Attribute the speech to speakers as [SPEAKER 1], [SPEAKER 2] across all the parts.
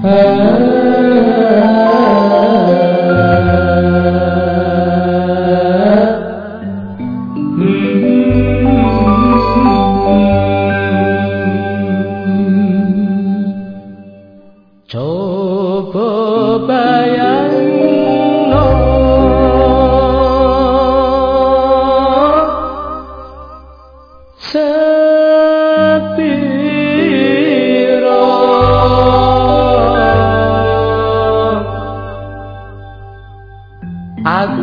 [SPEAKER 1] Coba bayar Oh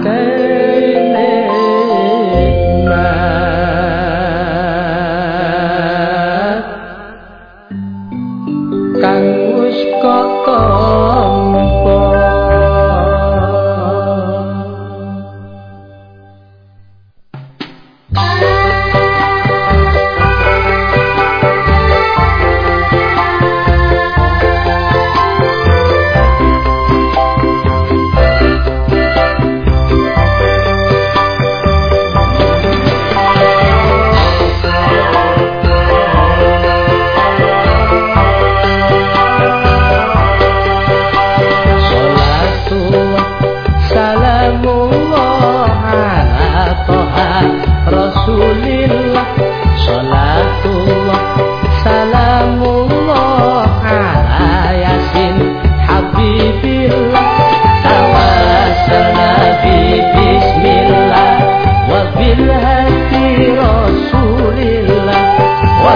[SPEAKER 1] Salamullah ala toha Rasulillah Salatullah ala Yasin Habibillah Bismillah Wa bilhati Rasulillah Wa